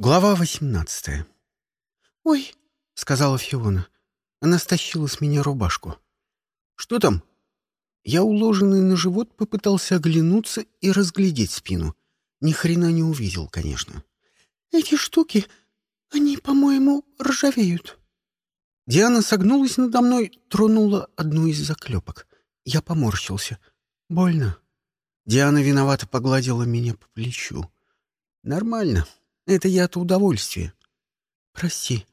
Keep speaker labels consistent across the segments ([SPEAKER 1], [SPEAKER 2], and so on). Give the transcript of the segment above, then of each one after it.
[SPEAKER 1] Глава восемнадцатая. «Ой», — сказала Фиона. Она стащила с меня рубашку. «Что там?» Я, уложенный на живот, попытался оглянуться и разглядеть спину. Ни хрена не увидел, конечно. «Эти штуки, они, по-моему, ржавеют». Диана согнулась надо мной, тронула одну из заклепок. Я поморщился. «Больно». Диана виновато погладила меня по плечу. «Нормально. Это я от удовольствия». «Прости.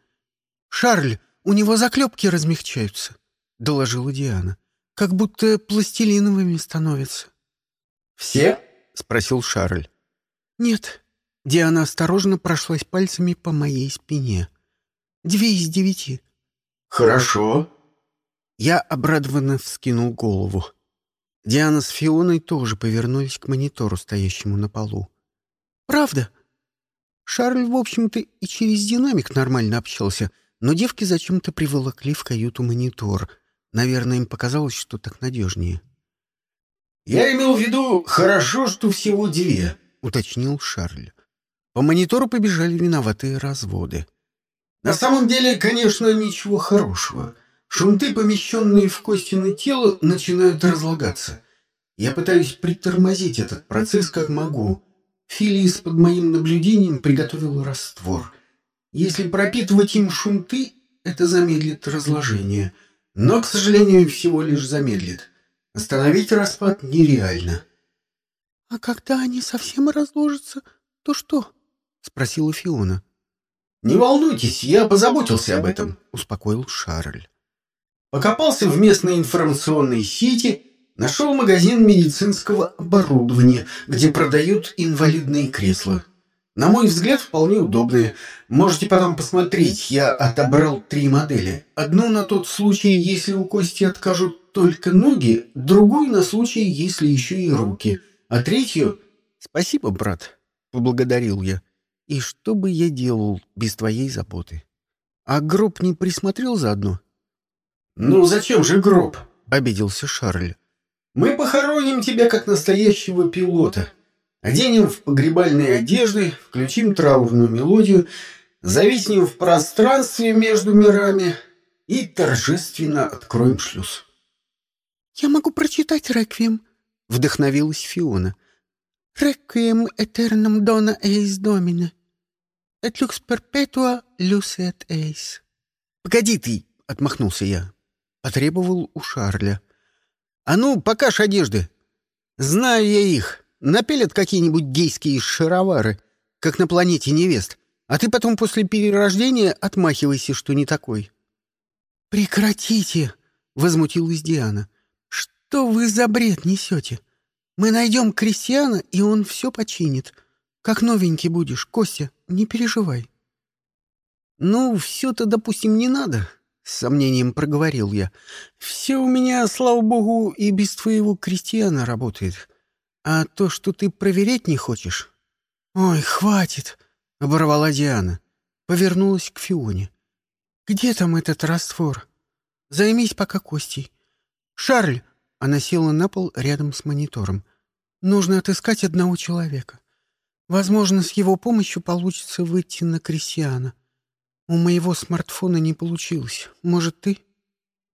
[SPEAKER 1] Шарль, у него заклепки размягчаются», — доложила Диана. «Как будто пластилиновыми становятся».
[SPEAKER 2] «Все?»
[SPEAKER 1] — спросил Шарль. «Нет». Диана осторожно прошлась пальцами по моей спине. «Две из девяти».
[SPEAKER 2] «Хорошо».
[SPEAKER 1] Я обрадованно вскинул голову. Диана с Фионой тоже повернулись к монитору, стоящему на полу. «Правда?» Шарль, в общем-то, и через динамик нормально общался, но девки зачем-то приволокли в каюту монитор. Наверное, им показалось, что так надежнее.
[SPEAKER 2] «Я имел в виду, хорошо, что всего две», —
[SPEAKER 1] уточнил Шарль. По монитору побежали виноватые разводы.
[SPEAKER 2] «На самом деле, конечно, ничего хорошего. Шунты, помещенные в костяное тело, начинают разлагаться. Я пытаюсь притормозить этот процесс как могу. Филис под моим наблюдением приготовил раствор. Если пропитывать им шунты, это замедлит разложение. Но, к сожалению, всего лишь замедлит. Остановить распад нереально.
[SPEAKER 1] — А когда они совсем разложатся, то что? — спросила Фиона.
[SPEAKER 2] — Не волнуйтесь, я позаботился об этом, — успокоил Шарль. Покопался в местной информационной сети, нашел магазин медицинского оборудования, где продают инвалидные кресла. На мой взгляд, вполне удобные. Можете потом посмотреть, я отобрал три модели. Одну на тот случай, если у Кости откажут только ноги, другую на случай, если еще и руки, а третью...
[SPEAKER 1] «Спасибо, брат», — поблагодарил я. «И что бы я делал без твоей заботы? А гроб не присмотрел заодно?»
[SPEAKER 2] «Ну зачем же гроб?»
[SPEAKER 1] — обиделся Шарль.
[SPEAKER 2] «Мы похороним тебя как настоящего пилота. Оденем в погребальные одежды, включим траурную мелодию, зависнем в пространстве между мирами и торжественно откроем шлюз».
[SPEAKER 1] «Я могу прочитать реквием», — вдохновилась Фиона. «Реквием этерном дона эйс домине. Et lux perpetua luceat eis». «Погоди ты!» — отмахнулся я. Потребовал у Шарля. «А ну, покажь одежды!» «Знаю я их. Напелят какие-нибудь гейские шаровары, как на планете невест, а ты потом после перерождения отмахивайся, что не такой». «Прекратите!» — возмутилась Диана. «Что вы за бред несете? Мы найдем крестьяна, и он все починит. Как новенький будешь, Костя, не переживай». «Ну, все-то, допустим, не надо. С сомнением проговорил я. «Все у меня, слава богу, и без твоего крестьяна работает. А то, что ты проверять не хочешь...» «Ой, хватит!» — оборвала Диана. Повернулась к Фионе. «Где там этот раствор? Займись пока Костей. Шарль!» — она села на пол рядом с монитором. «Нужно отыскать одного человека. Возможно, с его помощью получится выйти на крестьяна. У моего смартфона не получилось. Может, ты?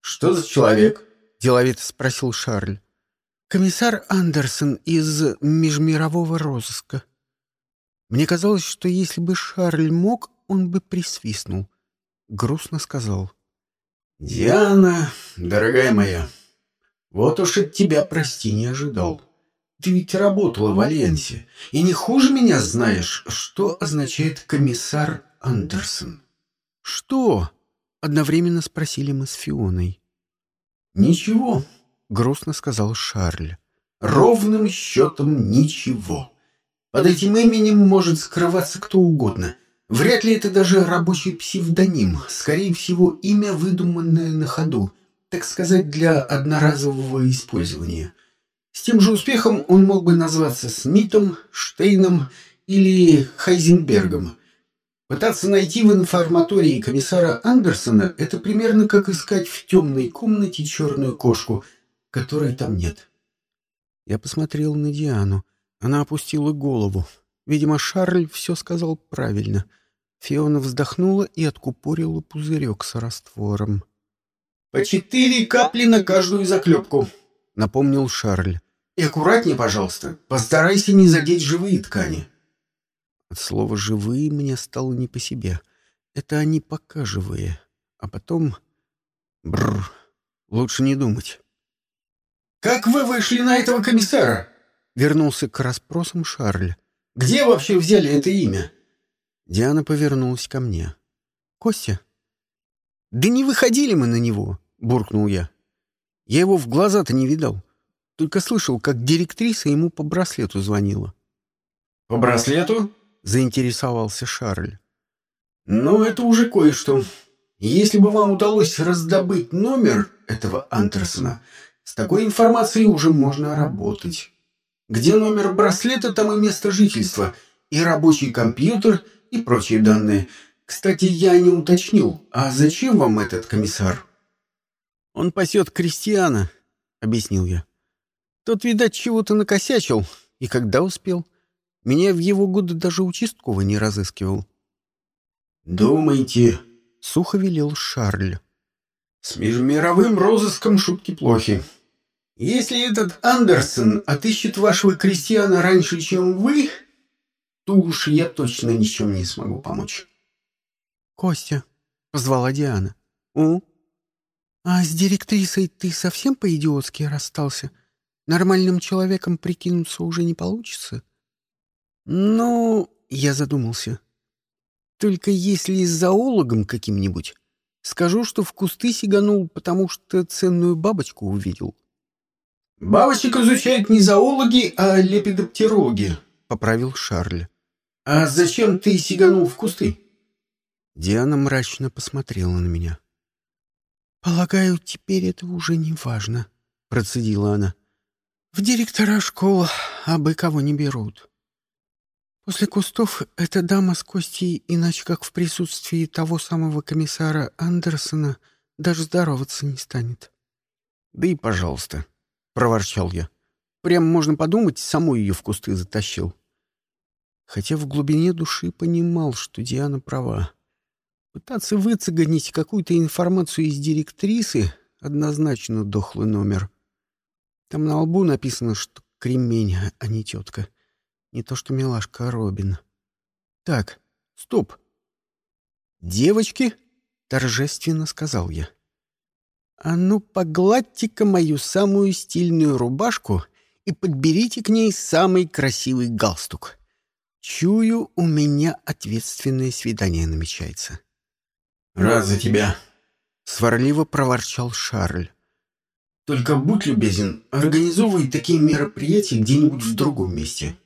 [SPEAKER 2] Что за человек?
[SPEAKER 1] Деловито спросил Шарль. Комиссар Андерсон из межмирового розыска. Мне казалось, что если бы Шарль мог, он бы присвистнул. Грустно сказал.
[SPEAKER 2] «Диана, дорогая моя, вот уж от тебя прости не ожидал. Ты ведь работала в Альянсе, и не хуже меня знаешь, что означает комиссар Андерсон».
[SPEAKER 1] «Что?» — одновременно спросили мы с Фионой.
[SPEAKER 2] «Ничего», —
[SPEAKER 1] грустно сказал Шарль.
[SPEAKER 2] «Ровным счетом ничего. Под этим именем может скрываться кто угодно. Вряд ли это даже рабочий псевдоним. Скорее всего, имя, выдуманное на ходу, так сказать, для одноразового использования. С тем же успехом он мог бы назваться Смитом, Штейном или Хайзенбергом». Пытаться найти в информатории комиссара Андерсона – это примерно как искать в темной комнате черную кошку, которой там нет.
[SPEAKER 1] Я посмотрел на Диану. Она опустила голову. Видимо, Шарль все сказал правильно. Фиона вздохнула и откупорила пузырек с раствором.
[SPEAKER 2] «По четыре капли на каждую заклепку», — напомнил Шарль. «И аккуратнее, пожалуйста. Постарайся не задеть живые ткани».
[SPEAKER 1] От слова «живые» мне стало не по себе. Это они пока живые. А потом... Бррр. Лучше не думать.
[SPEAKER 2] «Как вы вышли на этого комиссара?»
[SPEAKER 1] Вернулся к расспросам Шарль.
[SPEAKER 2] «Где вообще взяли это имя?»
[SPEAKER 1] Диана повернулась ко мне. «Костя?» «Да не выходили мы на него!» — буркнул я. «Я его в глаза-то не видал. Только слышал, как директриса ему по браслету звонила».
[SPEAKER 2] «По браслету?»
[SPEAKER 1] — заинтересовался Шарль.
[SPEAKER 2] «Ну, это уже кое-что. Если бы вам удалось раздобыть номер этого Андерсона, с такой информацией уже можно работать. Где номер браслета, там и место жительства, и рабочий компьютер, и прочие данные. Кстати, я не уточнил, а зачем вам этот комиссар?
[SPEAKER 1] Он пасет крестьяна, объяснил я. Тот, видать, чего-то накосячил. И когда успел? Меня в его годы даже участковый не разыскивал.
[SPEAKER 2] «Думаете?»
[SPEAKER 1] — сухо велел Шарль.
[SPEAKER 2] «С межмировым розыском шутки плохи. Если этот Андерсон отыщет вашего крестьяна раньше, чем вы, то уж я точно ничем не смогу помочь.
[SPEAKER 1] — Костя, — позвала Диана. — У? — А с директрисой ты совсем по-идиотски расстался? Нормальным человеком прикинуться уже не получится? — Ну, я задумался. Только если с зоологом каким-нибудь, скажу, что в кусты сиганул, потому что ценную бабочку увидел.
[SPEAKER 2] — Бабочек изучают не зоологи, а лепидоптерологи, — поправил Шарль. «А зачем ты сиганул в кусты?»
[SPEAKER 1] Диана мрачно посмотрела на меня. «Полагаю, теперь это уже не важно», — процедила она. «В директора школ абы кого не берут. После кустов эта дама с Костей, иначе как в присутствии того самого комиссара Андерсона, даже здороваться не станет». «Да и пожалуйста», — проворчал я. «Прям можно подумать, саму ее в кусты затащил» хотя в глубине души понимал, что Диана права. Пытаться выцегонить какую-то информацию из директрисы — однозначно дохлый номер. Там на лбу написано, что кремень, а не тетка. Не то что милашка, а Робин. Так, стоп. «Девочки!» — торжественно сказал я. «А ну, погладьте-ка мою самую стильную рубашку и подберите к ней самый красивый галстук». Чую, у меня ответственное свидание намечается.
[SPEAKER 2] «Рад за тебя», —
[SPEAKER 1] сварливо проворчал Шарль.
[SPEAKER 2] «Только будь любезен, организовывай такие мероприятия где-нибудь в другом месте.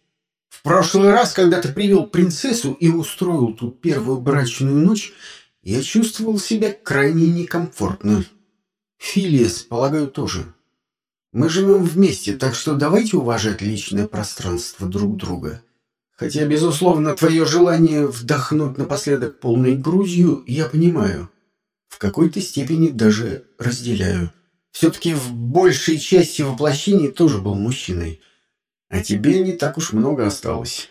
[SPEAKER 2] В прошлый раз, когда ты привел принцессу и устроил тут первую брачную ночь, я чувствовал себя крайне некомфортно. Филиас, полагаю, тоже. Мы живем вместе, так что давайте уважать личное пространство друг друга». Хотя, безусловно, твое желание вдохнуть напоследок полной грудью я понимаю. В какой-то степени даже разделяю. Все-таки в большей части воплощений тоже был мужчиной. А тебе не так уж много осталось.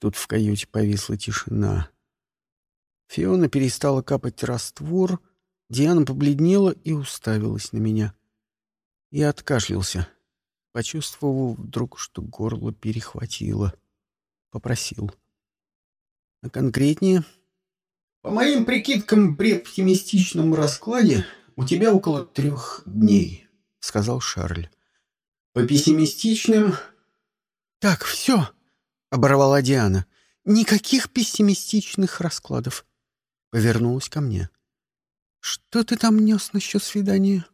[SPEAKER 1] Тут в каюте повисла тишина. Фиона перестала капать раствор, Диана побледнела и уставилась на меня. Я откашлялся, почувствовав вдруг, что горло перехватило. Попросил. А конкретнее?
[SPEAKER 2] По моим прикидкам, при оптимистичном раскладе у тебя около трех дней, сказал Шарль. По пессимистичным...
[SPEAKER 1] Так, все, оборвала Диана. Никаких пессимистичных раскладов. Повернулась ко мне. Что ты там нес насчет свидания?